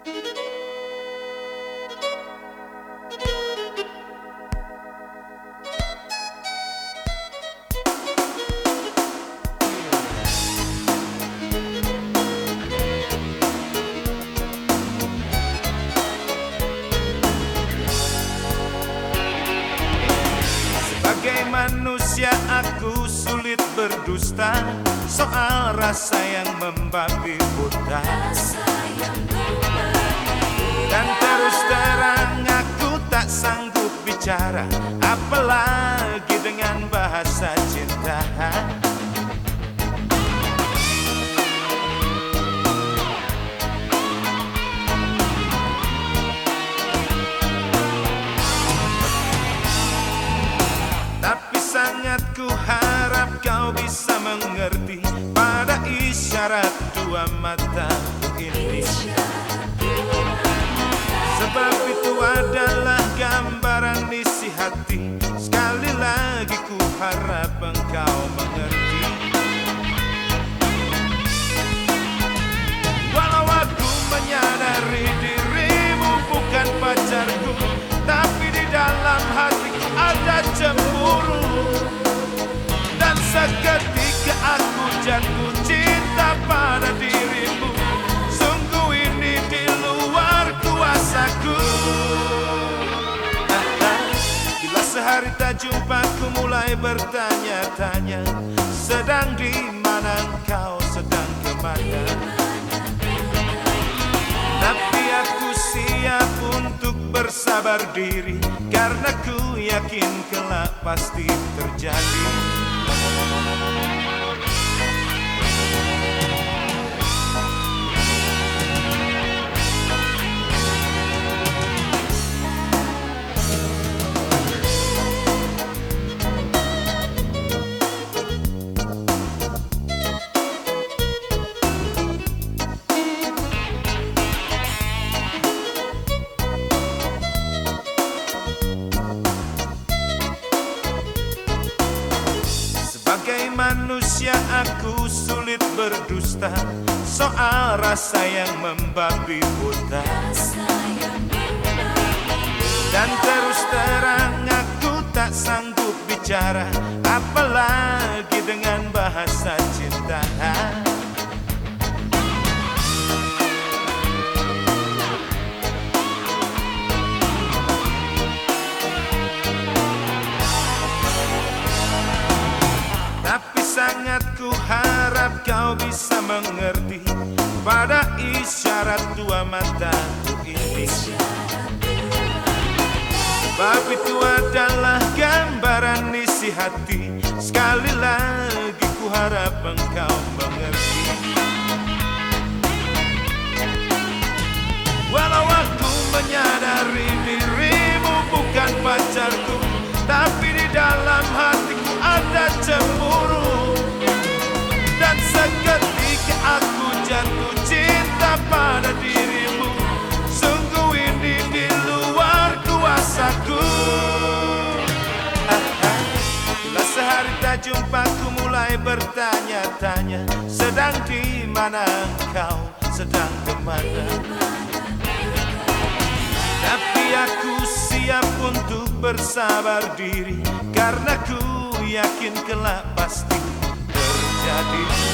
Sebagai manusia aku sulit berdusta Soal rasa yang membabi buta bicara Apalagi dengan bahasa cinta. Tapi sangat ku harap kau bisa mengerti Pada isyarat dua mataku isi Tak jumpa ku mulai bertanya-tanya. Sedang di mana engkau sedang ke mana Tapi aku siap untuk bersabar diri. Karena ku yakin kelak pasti terjadi manusia aku sulit berdusta. Soal rasa yang membabi buta. Dan terus terang aku tak sanggup bicara. Apalagi dengan bahasa cinta ku harap kau bisa mengerti Pada isyarat dua mataku ini. Sebab itu adalah gambaran isi hati. Sekali lagi ku harap engkau mengerti. Walau aku menyadari jumpa ku mulai bertanya-tanya Sedang di mana engkau, sedang ke mana Tapi aku siap untuk bersabar diri Karena ku yakin kelak pasti terjadi